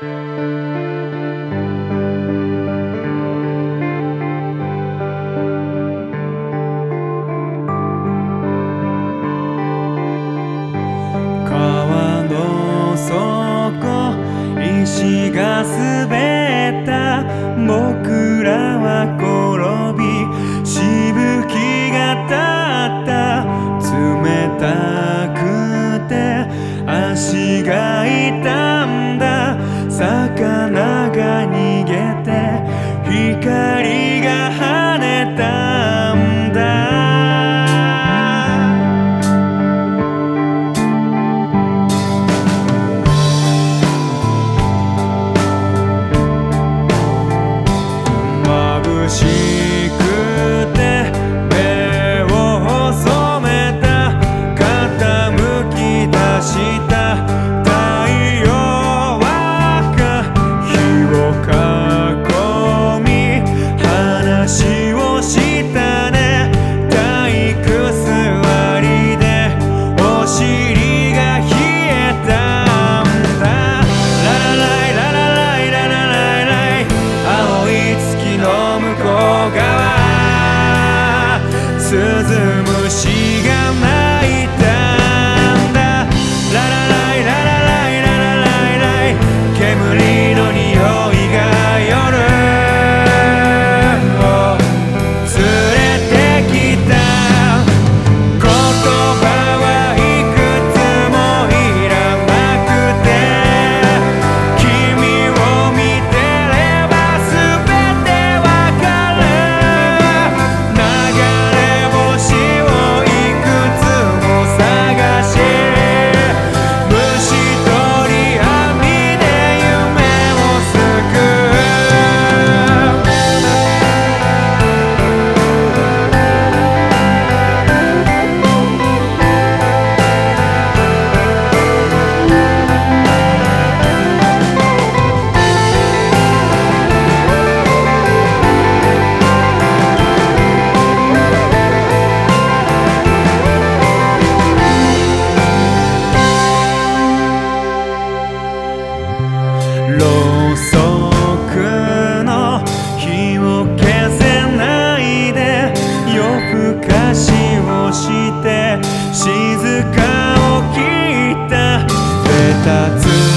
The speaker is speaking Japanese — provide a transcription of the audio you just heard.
川の底石が滑った僕らは転びしぶきが立った冷たくて足が痛い。光が跳ねたんだ。眩しい下次